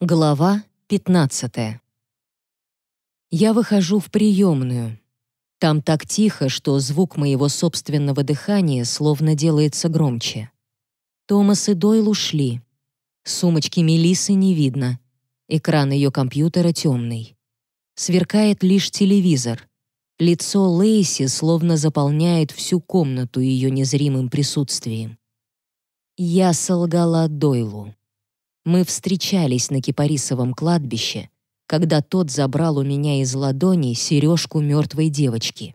Глава 15. Я выхожу в приемную. Там так тихо, что звук моего собственного дыхания словно делается громче. Томас и Дойл ушли. Сумочки Мелисы не видно. Экран ее компьютера темный. Сверкает лишь телевизор. Лицо Лейси словно заполняет всю комнату ее незримым присутствием. Я солгала Дойлу. Мы встречались на Кипарисовом кладбище, когда тот забрал у меня из ладони сережку мертвой девочки.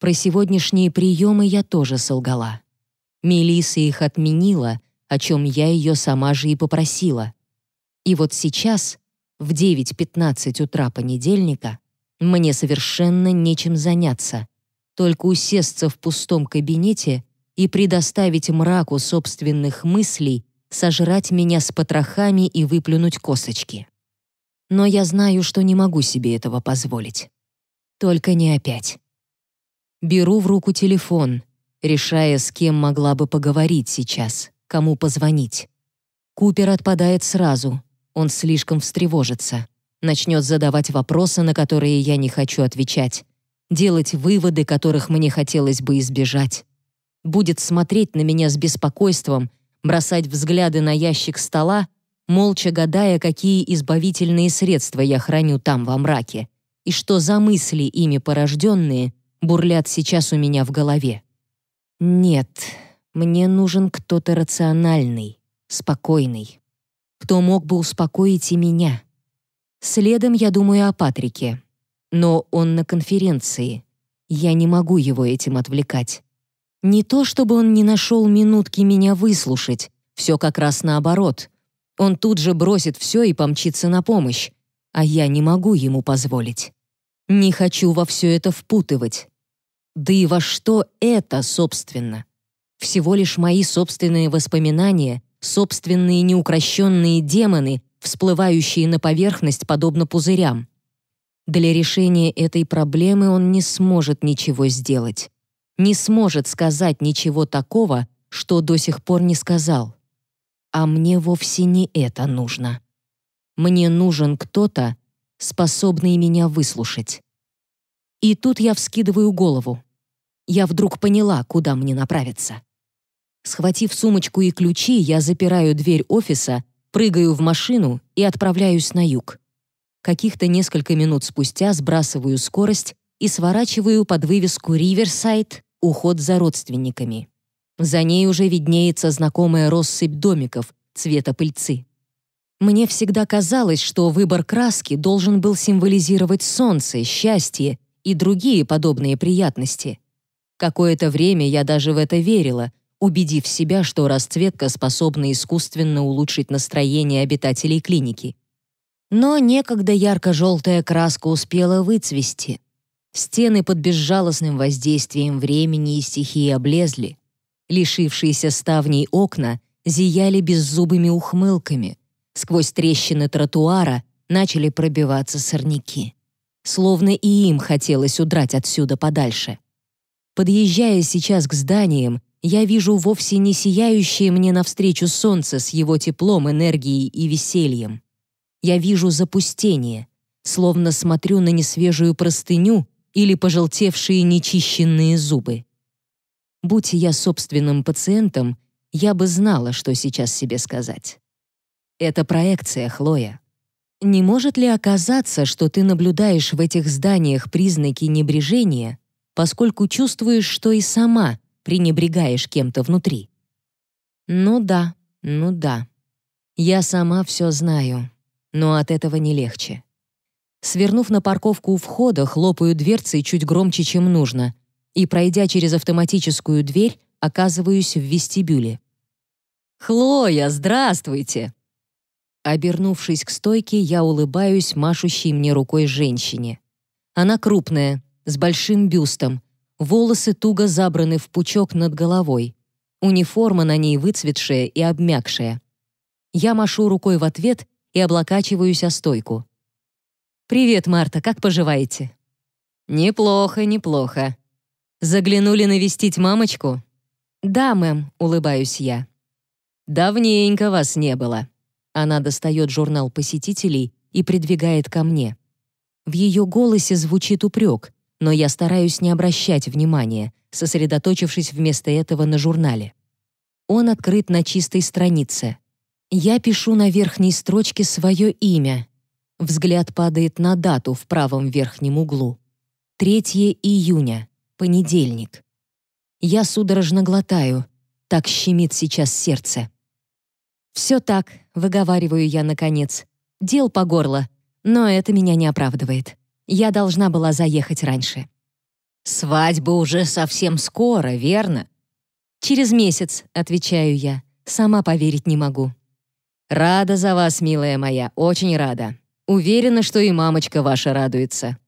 Про сегодняшние приемы я тоже солгала. Мелисса их отменила, о чем я ее сама же и попросила. И вот сейчас, в 9.15 утра понедельника, мне совершенно нечем заняться, только усесться в пустом кабинете и предоставить мраку собственных мыслей сожрать меня с потрохами и выплюнуть косточки. Но я знаю, что не могу себе этого позволить. Только не опять. Беру в руку телефон, решая, с кем могла бы поговорить сейчас, кому позвонить. Купер отпадает сразу, он слишком встревожится, начнет задавать вопросы, на которые я не хочу отвечать, делать выводы, которых мне хотелось бы избежать. Будет смотреть на меня с беспокойством бросать взгляды на ящик стола, молча гадая, какие избавительные средства я храню там во мраке, и что за мысли ими порожденные бурлят сейчас у меня в голове. Нет, мне нужен кто-то рациональный, спокойный, кто мог бы успокоить и меня. Следом я думаю о Патрике, но он на конференции. Я не могу его этим отвлекать. Не то чтобы он не нашел минутки меня выслушать, все как раз наоборот. Он тут же бросит все и помчится на помощь, а я не могу ему позволить. Не хочу во все это впутывать. Да и во что это, собственно? Всего лишь мои собственные воспоминания, собственные неукрощенные демоны, всплывающие на поверхность подобно пузырям. Для решения этой проблемы он не сможет ничего сделать не сможет сказать ничего такого, что до сих пор не сказал. А мне вовсе не это нужно. Мне нужен кто-то, способный меня выслушать. И тут я вскидываю голову. Я вдруг поняла, куда мне направиться. Схватив сумочку и ключи, я запираю дверь офиса, прыгаю в машину и отправляюсь на юг. Каких-то несколько минут спустя сбрасываю скорость и сворачиваю под вывеску «Риверсайд» уход за родственниками. За ней уже виднеется знакомая россыпь домиков цвета пыльцы. Мне всегда казалось, что выбор краски должен был символизировать солнце, счастье и другие подобные приятности. Какое-то время я даже в это верила, убедив себя, что расцветка способна искусственно улучшить настроение обитателей клиники. Но некогда ярко-желтая краска успела выцвести, Стены под безжалостным воздействием времени и стихии облезли. Лишившиеся ставней окна зияли беззубыми ухмылками. Сквозь трещины тротуара начали пробиваться сорняки. Словно и им хотелось удрать отсюда подальше. Подъезжая сейчас к зданиям, я вижу вовсе не сияющее мне навстречу солнце с его теплом, энергией и весельем. Я вижу запустение, словно смотрю на несвежую простыню, или пожелтевшие нечищенные зубы. Будь я собственным пациентом, я бы знала, что сейчас себе сказать. Это проекция, Хлоя. Не может ли оказаться, что ты наблюдаешь в этих зданиях признаки небрежения, поскольку чувствуешь, что и сама пренебрегаешь кем-то внутри? Ну да, ну да. Я сама все знаю, но от этого не легче. Свернув на парковку у входа, хлопаю дверцей чуть громче, чем нужно, и, пройдя через автоматическую дверь, оказываюсь в вестибюле. «Хлоя, здравствуйте!» Обернувшись к стойке, я улыбаюсь машущей мне рукой женщине. Она крупная, с большим бюстом, волосы туго забраны в пучок над головой, униформа на ней выцветшая и обмякшая. Я машу рукой в ответ и облокачиваюсь о стойку. «Привет, Марта, как поживаете?» «Неплохо, неплохо. Заглянули навестить мамочку?» «Да, мэм», — улыбаюсь я. «Давненько вас не было. Она достает журнал посетителей и придвигает ко мне. В ее голосе звучит упрек, но я стараюсь не обращать внимания, сосредоточившись вместо этого на журнале. Он открыт на чистой странице. Я пишу на верхней строчке свое имя. Взгляд падает на дату в правом верхнем углу. 3 июня, понедельник. Я судорожно глотаю. Так щемит сейчас сердце. «Все так», — выговариваю я наконец. «Дел по горло, но это меня не оправдывает. Я должна была заехать раньше». «Свадьба уже совсем скоро, верно?» «Через месяц», — отвечаю я. Сама поверить не могу. «Рада за вас, милая моя, очень рада. Уверена, что и мамочка ваша радуется».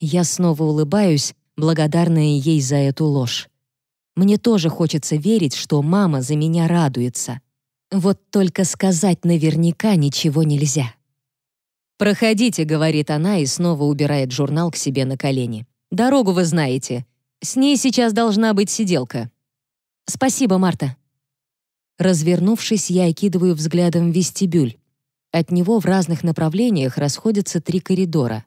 Я снова улыбаюсь, благодарная ей за эту ложь. Мне тоже хочется верить, что мама за меня радуется. Вот только сказать наверняка ничего нельзя. «Проходите», — говорит она и снова убирает журнал к себе на колени. «Дорогу вы знаете. С ней сейчас должна быть сиделка». «Спасибо, Марта». Развернувшись, я окидываю взглядом вестибюль. От него в разных направлениях расходятся три коридора.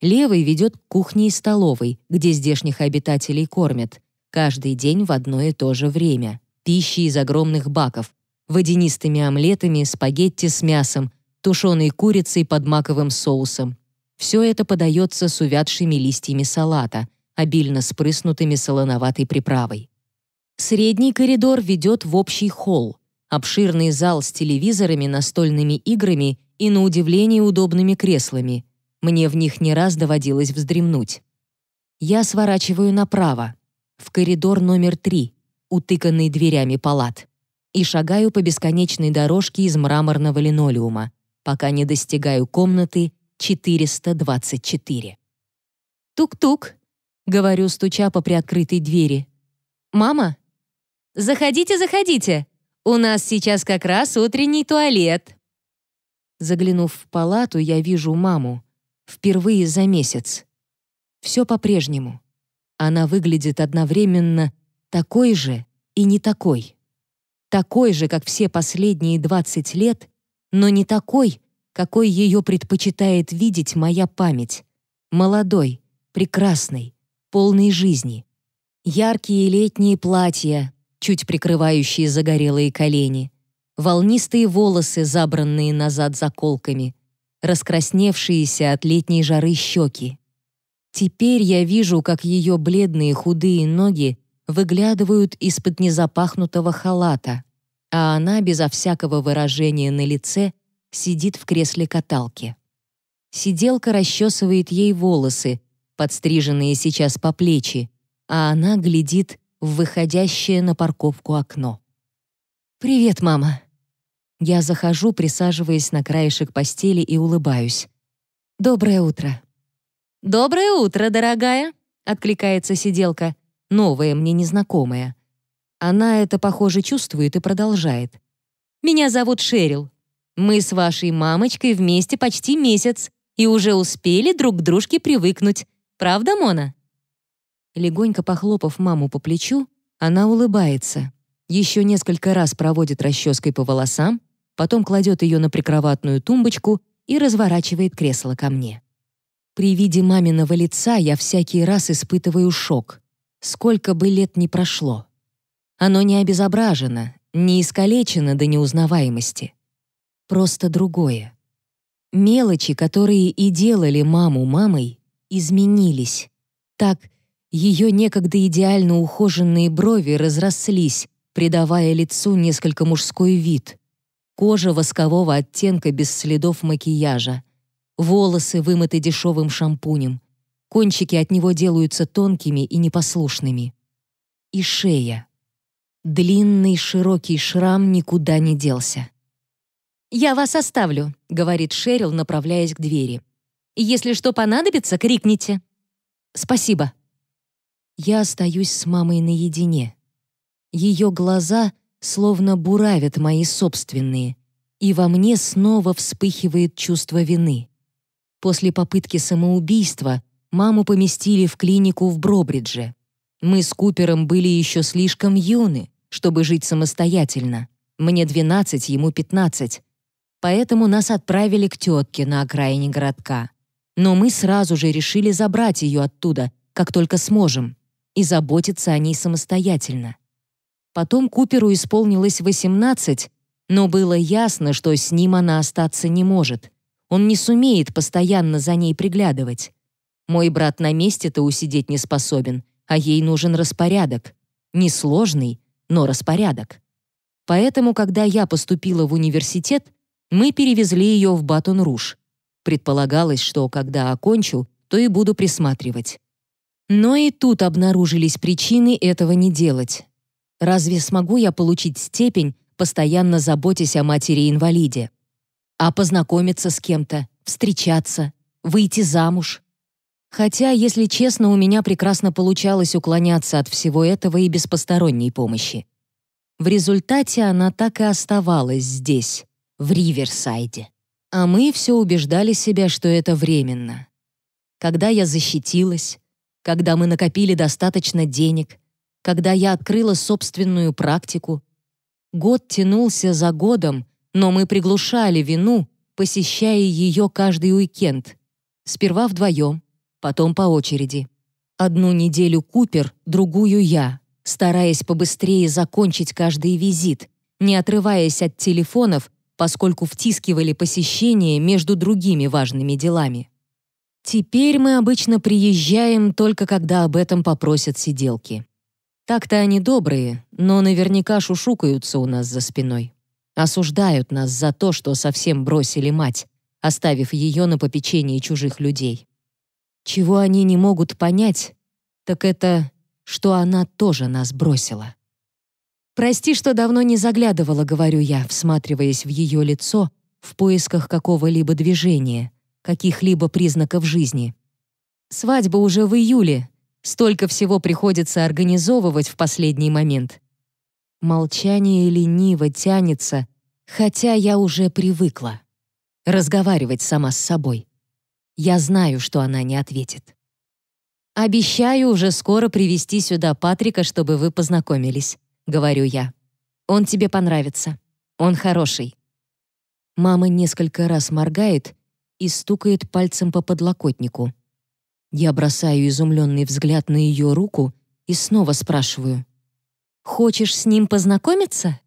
Левый ведет к кухне и столовой, где здешних обитателей кормят. Каждый день в одно и то же время. Пищи из огромных баков. Водянистыми омлетами, спагетти с мясом, тушеной курицей под маковым соусом. Все это подается с увядшими листьями салата, обильно спрыснутыми солоноватой приправой. Средний коридор ведет в общий холл, обширный зал с телевизорами, настольными играми и, на удивление, удобными креслами. Мне в них не раз доводилось вздремнуть. Я сворачиваю направо, в коридор номер три, утыканный дверями палат, и шагаю по бесконечной дорожке из мраморного линолеума, пока не достигаю комнаты 424. «Тук-тук», — говорю, стуча по приоткрытой двери. «Мама?» «Заходите, заходите! У нас сейчас как раз утренний туалет!» Заглянув в палату, я вижу маму. Впервые за месяц. Все по-прежнему. Она выглядит одновременно такой же и не такой. Такой же, как все последние 20 лет, но не такой, какой ее предпочитает видеть моя память. Молодой, прекрасной, полной жизни. Яркие летние платья, чуть прикрывающие загорелые колени, волнистые волосы, забранные назад заколками, раскрасневшиеся от летней жары щеки. Теперь я вижу, как ее бледные худые ноги выглядывают из-под незапахнутого халата, а она безо всякого выражения на лице сидит в кресле каталки. Сиделка расчесывает ей волосы, подстриженные сейчас по плечи, а она глядит в выходящее на парковку окно. «Привет, мама». Я захожу, присаживаясь на краешек постели и улыбаюсь. «Доброе утро». «Доброе утро, дорогая», — откликается сиделка, новая, мне незнакомая. Она это, похоже, чувствует и продолжает. «Меня зовут Шерил. Мы с вашей мамочкой вместе почти месяц и уже успели друг к дружке привыкнуть. Правда, Мона?» Легонько похлопав маму по плечу, она улыбается. Еще несколько раз проводит расческой по волосам, потом кладет ее на прикроватную тумбочку и разворачивает кресло ко мне. При виде маминого лица я всякий раз испытываю шок. Сколько бы лет ни прошло. Оно не обезображено, не искалечено до неузнаваемости. Просто другое. Мелочи, которые и делали маму мамой, изменились. Так ее некогда идеально ухоженные брови разрослись, придавая лицу несколько мужской вид. Кожа воскового оттенка без следов макияжа. Волосы вымыты дешевым шампунем. Кончики от него делаются тонкими и непослушными. И шея. Длинный широкий шрам никуда не делся. «Я вас оставлю», — говорит Шерил, направляясь к двери. «Если что понадобится, крикните». «Спасибо», я остаюсь с мамой наедине. Ее глаза словно буравят мои собственные, и во мне снова вспыхивает чувство вины. После попытки самоубийства маму поместили в клинику в Бробридже. Мы с Купером были еще слишком юны, чтобы жить самостоятельно. Мне 12, ему 15. Поэтому нас отправили к тетке на окраине городка. Но мы сразу же решили забрать ее оттуда, как только сможем, и заботиться о ней самостоятельно. Потом Куперу исполнилось 18, но было ясно, что с ним она остаться не может. Он не сумеет постоянно за ней приглядывать. Мой брат на месте-то усидеть не способен, а ей нужен распорядок. Несложный, но распорядок. Поэтому, когда я поступила в университет, мы перевезли ее в Батон-Руж. Предполагалось, что когда окончу, то и буду присматривать. Но и тут обнаружились причины этого не делать. Разве смогу я получить степень, постоянно заботясь о матери-инвалиде? А познакомиться с кем-то, встречаться, выйти замуж? Хотя, если честно, у меня прекрасно получалось уклоняться от всего этого и без посторонней помощи. В результате она так и оставалась здесь, в Риверсайде. А мы все убеждали себя, что это временно. Когда я защитилась, когда мы накопили достаточно денег, когда я открыла собственную практику. Год тянулся за годом, но мы приглушали вину, посещая ее каждый уикенд. Сперва вдвоем, потом по очереди. Одну неделю Купер, другую я, стараясь побыстрее закончить каждый визит, не отрываясь от телефонов, поскольку втискивали посещение между другими важными делами. Теперь мы обычно приезжаем только когда об этом попросят сиделки. Так-то они добрые, но наверняка шушукаются у нас за спиной. Осуждают нас за то, что совсем бросили мать, оставив ее на попечении чужих людей. Чего они не могут понять, так это, что она тоже нас бросила. «Прости, что давно не заглядывала», — говорю я, всматриваясь в ее лицо в поисках какого-либо движения — каких-либо признаков жизни. Свадьба уже в июле. Столько всего приходится организовывать в последний момент. Молчание лениво тянется, хотя я уже привыкла. Разговаривать сама с собой. Я знаю, что она не ответит. «Обещаю уже скоро привести сюда Патрика, чтобы вы познакомились», — говорю я. «Он тебе понравится. Он хороший». Мама несколько раз моргает, и стукает пальцем по подлокотнику. Я бросаю изумленный взгляд на ее руку и снова спрашиваю. «Хочешь с ним познакомиться?»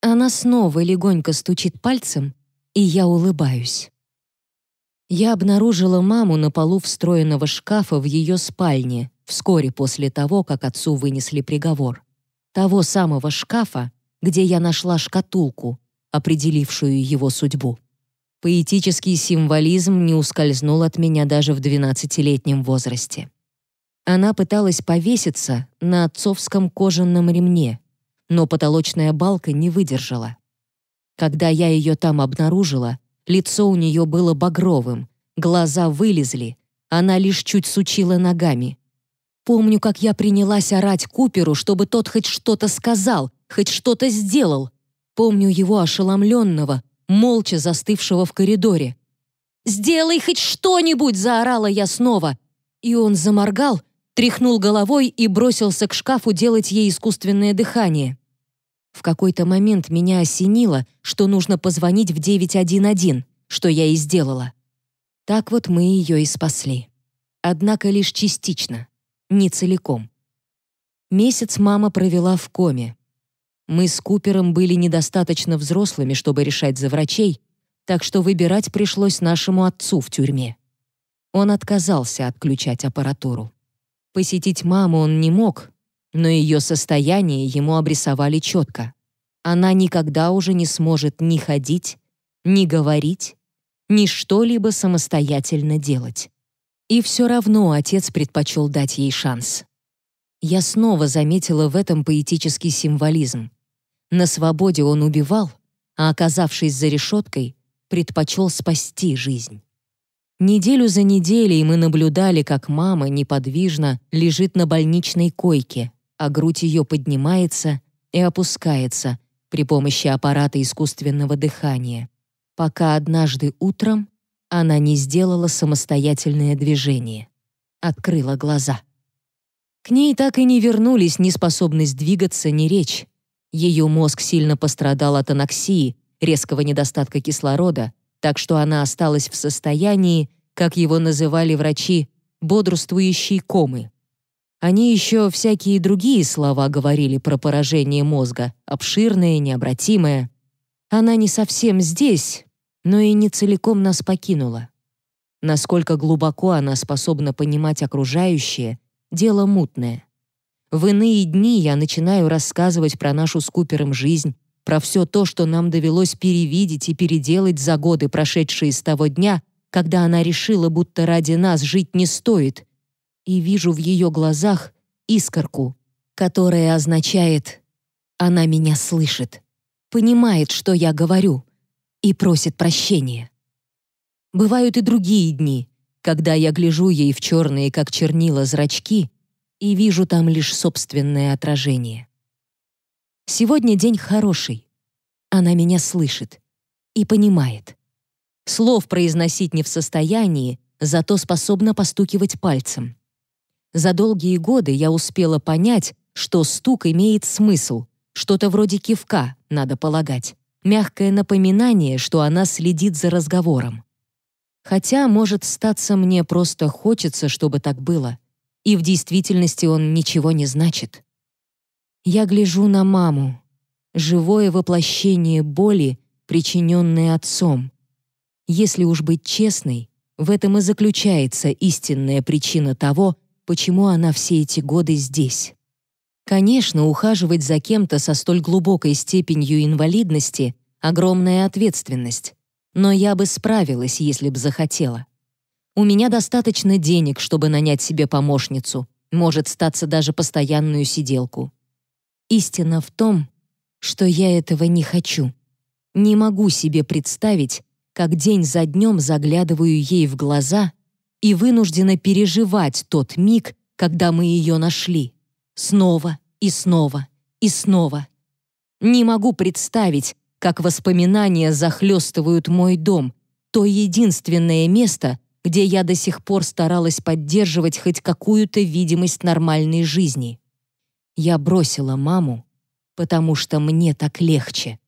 Она снова легонько стучит пальцем, и я улыбаюсь. Я обнаружила маму на полу встроенного шкафа в ее спальне вскоре после того, как отцу вынесли приговор. Того самого шкафа, где я нашла шкатулку, определившую его судьбу. Поэтический символизм не ускользнул от меня даже в 12-летнем возрасте. Она пыталась повеситься на отцовском кожаном ремне, но потолочная балка не выдержала. Когда я ее там обнаружила, лицо у нее было багровым, глаза вылезли, она лишь чуть сучила ногами. Помню, как я принялась орать Куперу, чтобы тот хоть что-то сказал, хоть что-то сделал. Помню его ошеломленного, молча застывшего в коридоре. «Сделай хоть что-нибудь!» — заорала я снова. И он заморгал, тряхнул головой и бросился к шкафу делать ей искусственное дыхание. В какой-то момент меня осенило, что нужно позвонить в 911, что я и сделала. Так вот мы ее и спасли. Однако лишь частично, не целиком. Месяц мама провела в коме. Мы с Купером были недостаточно взрослыми, чтобы решать за врачей, так что выбирать пришлось нашему отцу в тюрьме. Он отказался отключать аппаратуру. Посетить маму он не мог, но ее состояние ему обрисовали четко. Она никогда уже не сможет ни ходить, ни говорить, ни что-либо самостоятельно делать. И все равно отец предпочел дать ей шанс. Я снова заметила в этом поэтический символизм. На свободе он убивал, а оказавшись за решеткой, предпочел спасти жизнь. Неделю за неделей мы наблюдали, как мама неподвижно лежит на больничной койке, а грудь ее поднимается и опускается при помощи аппарата искусственного дыхания, пока однажды утром она не сделала самостоятельное движение. Открыла глаза. К ней так и не вернулись ни способность двигаться, ни речь. Ее мозг сильно пострадал от аноксии, резкого недостатка кислорода, так что она осталась в состоянии, как его называли врачи, бодрствующей комы. Они еще всякие другие слова говорили про поражение мозга, обширное, необратимое. Она не совсем здесь, но и не целиком нас покинула. Насколько глубоко она способна понимать окружающее — дело мутное. В иные дни я начинаю рассказывать про нашу с Купером жизнь, про все то, что нам довелось перевидеть и переделать за годы, прошедшие с того дня, когда она решила, будто ради нас жить не стоит, и вижу в ее глазах искорку, которая означает «она меня слышит, понимает, что я говорю» и просит прощения. Бывают и другие дни, когда я гляжу ей в черные, как чернила, зрачки и вижу там лишь собственное отражение. Сегодня день хороший. Она меня слышит и понимает. Слов произносить не в состоянии, зато способна постукивать пальцем. За долгие годы я успела понять, что стук имеет смысл, что-то вроде кивка, надо полагать, мягкое напоминание, что она следит за разговором. Хотя, может, статься мне просто хочется, чтобы так было — и в действительности он ничего не значит. Я гляжу на маму, живое воплощение боли, причиненной отцом. Если уж быть честной, в этом и заключается истинная причина того, почему она все эти годы здесь. Конечно, ухаживать за кем-то со столь глубокой степенью инвалидности — огромная ответственность, но я бы справилась, если бы захотела. У меня достаточно денег, чтобы нанять себе помощницу, может статься даже постоянную сиделку. Истина в том, что я этого не хочу. Не могу себе представить, как день за днем заглядываю ей в глаза и вынуждена переживать тот миг, когда мы ее нашли. Снова и снова и снова. Не могу представить, как воспоминания захлестывают мой дом, то единственное место, где я до сих пор старалась поддерживать хоть какую-то видимость нормальной жизни. Я бросила маму, потому что мне так легче.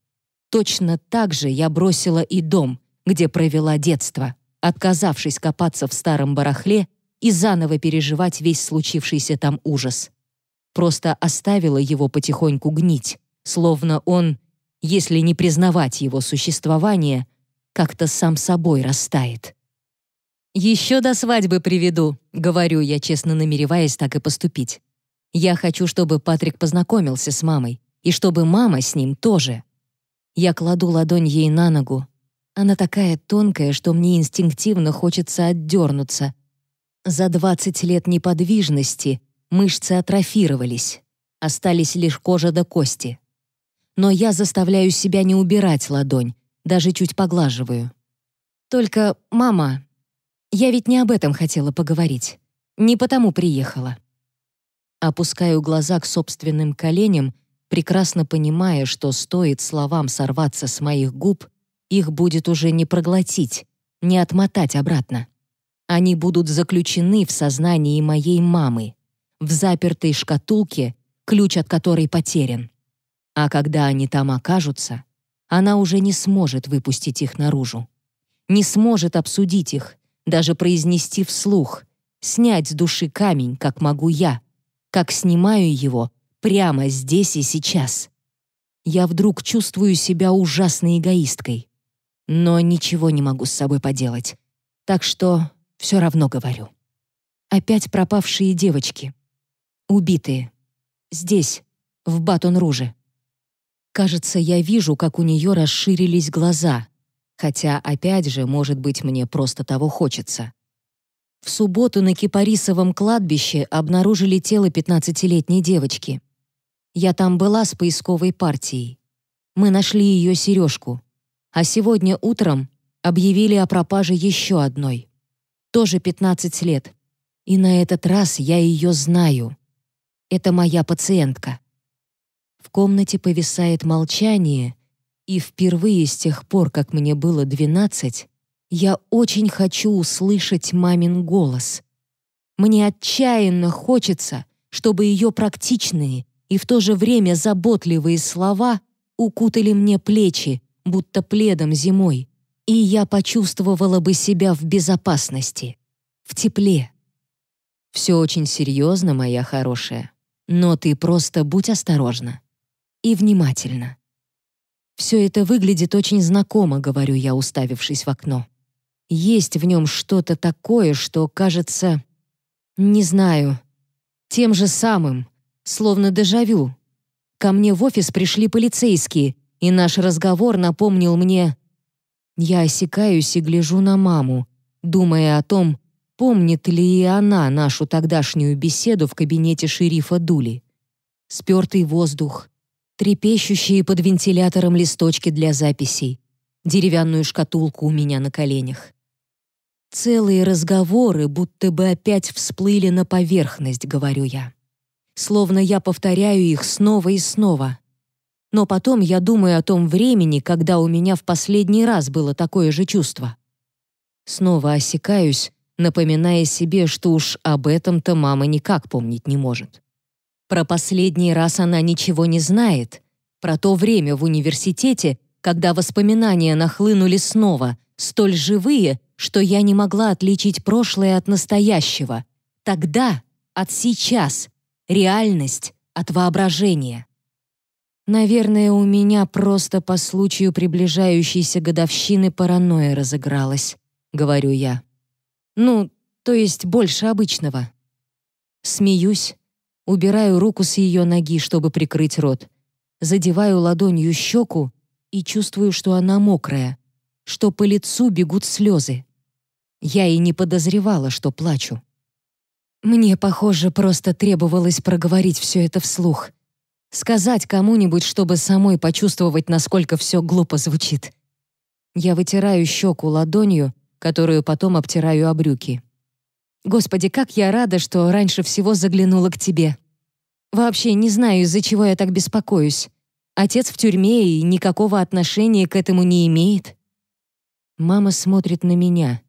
Точно так же я бросила и дом, где провела детство, отказавшись копаться в старом барахле и заново переживать весь случившийся там ужас. Просто оставила его потихоньку гнить, словно он, если не признавать его существование, как-то сам собой растает. «Еще до свадьбы приведу», — говорю я, честно намереваясь так и поступить. Я хочу, чтобы Патрик познакомился с мамой, и чтобы мама с ним тоже. Я кладу ладонь ей на ногу. Она такая тонкая, что мне инстинктивно хочется отдернуться. За 20 лет неподвижности мышцы атрофировались, остались лишь кожа до кости. Но я заставляю себя не убирать ладонь, даже чуть поглаживаю. Только, мама, я ведь не об этом хотела поговорить. Не потому приехала. Опускаю глаза к собственным коленям, прекрасно понимая, что стоит словам сорваться с моих губ, их будет уже не проглотить, не отмотать обратно. Они будут заключены в сознании моей мамы, в запертой шкатулке, ключ от которой потерян. А когда они там окажутся, она уже не сможет выпустить их наружу. Не сможет обсудить их, даже произнести вслух, снять с души камень, как могу я, как снимаю его прямо здесь и сейчас. Я вдруг чувствую себя ужасной эгоисткой, но ничего не могу с собой поделать, так что все равно говорю. Опять пропавшие девочки. Убитые. Здесь, в Батон-Руже. Кажется, я вижу, как у нее расширились глаза, Хотя, опять же, может быть, мне просто того хочется. В субботу на Кипарисовом кладбище обнаружили тело 15-летней девочки. Я там была с поисковой партией. Мы нашли ее сережку. А сегодня утром объявили о пропаже еще одной. Тоже 15 лет. И на этот раз я ее знаю. Это моя пациентка. В комнате повисает молчание, и впервые с тех пор, как мне было двенадцать, я очень хочу услышать мамин голос. Мне отчаянно хочется, чтобы ее практичные и в то же время заботливые слова укутали мне плечи, будто пледом зимой, и я почувствовала бы себя в безопасности, в тепле. Все очень серьезно, моя хорошая, но ты просто будь осторожна и внимательна. Все это выглядит очень знакомо, говорю я, уставившись в окно. Есть в нем что-то такое, что кажется, не знаю, тем же самым, словно дежавю. Ко мне в офис пришли полицейские, и наш разговор напомнил мне... Я осекаюсь и гляжу на маму, думая о том, помнит ли и она нашу тогдашнюю беседу в кабинете шерифа Дули. Спертый воздух, трепещущие под вентилятором листочки для записей, деревянную шкатулку у меня на коленях. Целые разговоры будто бы опять всплыли на поверхность, говорю я. Словно я повторяю их снова и снова. Но потом я думаю о том времени, когда у меня в последний раз было такое же чувство. Снова осекаюсь, напоминая себе, что уж об этом-то мама никак помнить не может. Про последний раз она ничего не знает. Про то время в университете, когда воспоминания нахлынули снова, столь живые, что я не могла отличить прошлое от настоящего. Тогда от сейчас, реальность от воображения. Наверное, у меня просто по случаю приближающейся годовщины паранойя разыгралась, говорю я. Ну, то есть больше обычного. Смеюсь, Убираю руку с ее ноги, чтобы прикрыть рот. Задеваю ладонью щеку и чувствую, что она мокрая, что по лицу бегут слезы. Я и не подозревала, что плачу. Мне, похоже, просто требовалось проговорить все это вслух. Сказать кому-нибудь, чтобы самой почувствовать, насколько все глупо звучит. Я вытираю щеку ладонью, которую потом обтираю о брюки. Господи, как я рада, что раньше всего заглянула к тебе. Вообще не знаю, из-за чего я так беспокоюсь. Отец в тюрьме и никакого отношения к этому не имеет. Мама смотрит на меня.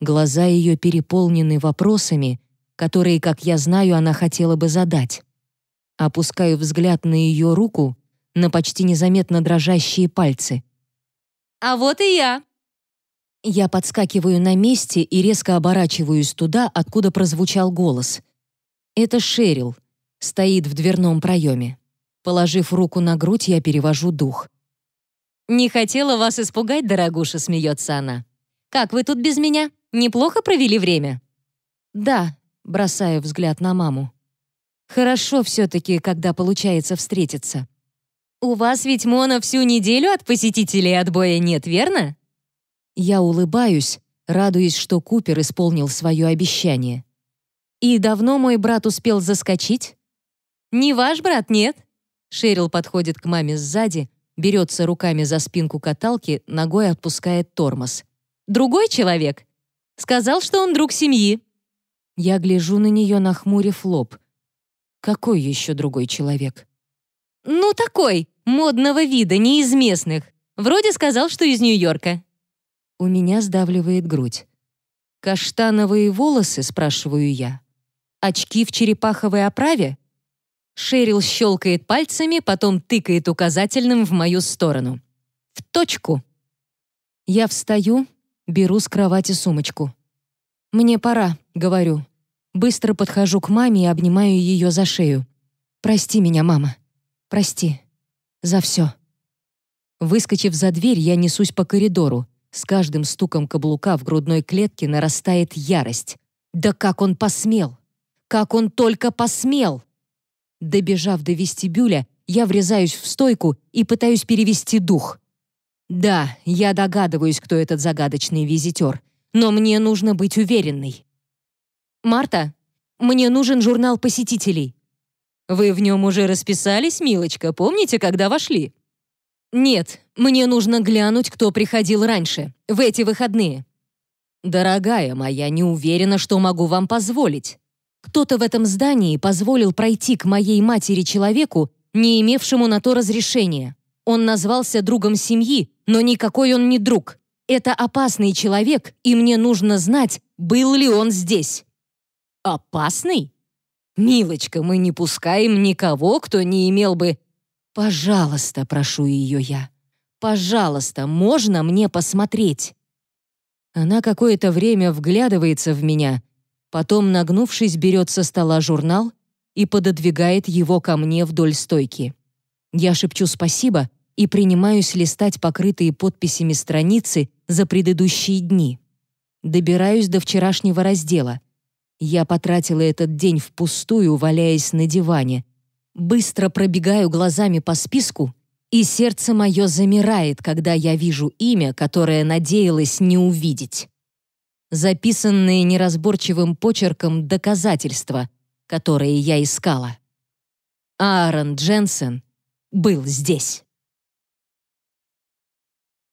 Глаза ее переполнены вопросами, которые, как я знаю, она хотела бы задать. Опускаю взгляд на ее руку, на почти незаметно дрожащие пальцы. «А вот и я!» Я подскакиваю на месте и резко оборачиваюсь туда, откуда прозвучал голос. Это Шерил, стоит в дверном проеме. Положив руку на грудь, я перевожу дух. «Не хотела вас испугать, дорогуша», — смеется она. «Как вы тут без меня? Неплохо провели время?» «Да», — бросаю взгляд на маму. «Хорошо все-таки, когда получается встретиться». «У вас ведь, Мона, всю неделю от посетителей отбоя нет, верно?» Я улыбаюсь, радуясь, что Купер исполнил свое обещание. «И давно мой брат успел заскочить?» «Не ваш брат, нет?» Шерил подходит к маме сзади, берется руками за спинку каталки, ногой отпускает тормоз. «Другой человек?» «Сказал, что он друг семьи». Я гляжу на нее, нахмурив лоб. «Какой еще другой человек?» «Ну, такой, модного вида, не из местных. Вроде сказал, что из Нью-Йорка». У меня сдавливает грудь. «Каштановые волосы?» — спрашиваю я. «Очки в черепаховой оправе?» Шерил щелкает пальцами, потом тыкает указательным в мою сторону. «В точку!» Я встаю, беру с кровати сумочку. «Мне пора», — говорю. Быстро подхожу к маме и обнимаю ее за шею. «Прости меня, мама. Прости. За все». Выскочив за дверь, я несусь по коридору. С каждым стуком каблука в грудной клетке нарастает ярость. Да как он посмел! Как он только посмел! Добежав до вестибюля, я врезаюсь в стойку и пытаюсь перевести дух. Да, я догадываюсь, кто этот загадочный визитер, но мне нужно быть уверенной. «Марта, мне нужен журнал посетителей». «Вы в нем уже расписались, милочка, помните, когда вошли?» «Нет, мне нужно глянуть, кто приходил раньше, в эти выходные». «Дорогая моя, не уверена, что могу вам позволить. Кто-то в этом здании позволил пройти к моей матери человеку, не имевшему на то разрешения. Он назвался другом семьи, но никакой он не друг. Это опасный человек, и мне нужно знать, был ли он здесь». «Опасный?» «Милочка, мы не пускаем никого, кто не имел бы «Пожалуйста», — прошу ее я. Пожалуйста, можно мне посмотреть?» Она какое-то время вглядывается в меня, потом, нагнувшись, берет со стола журнал и пододвигает его ко мне вдоль стойки. Я шепчу спасибо и принимаюсь листать покрытые подписями страницы за предыдущие дни. Добираюсь до вчерашнего раздела. Я потратила этот день впустую, валяясь на диване. Быстро пробегаю глазами по списку, и сердце мое замирает, когда я вижу имя, которое надеялась не увидеть. Записанные неразборчивым почерком доказательства, которые я искала. Аарон Дженсен был здесь.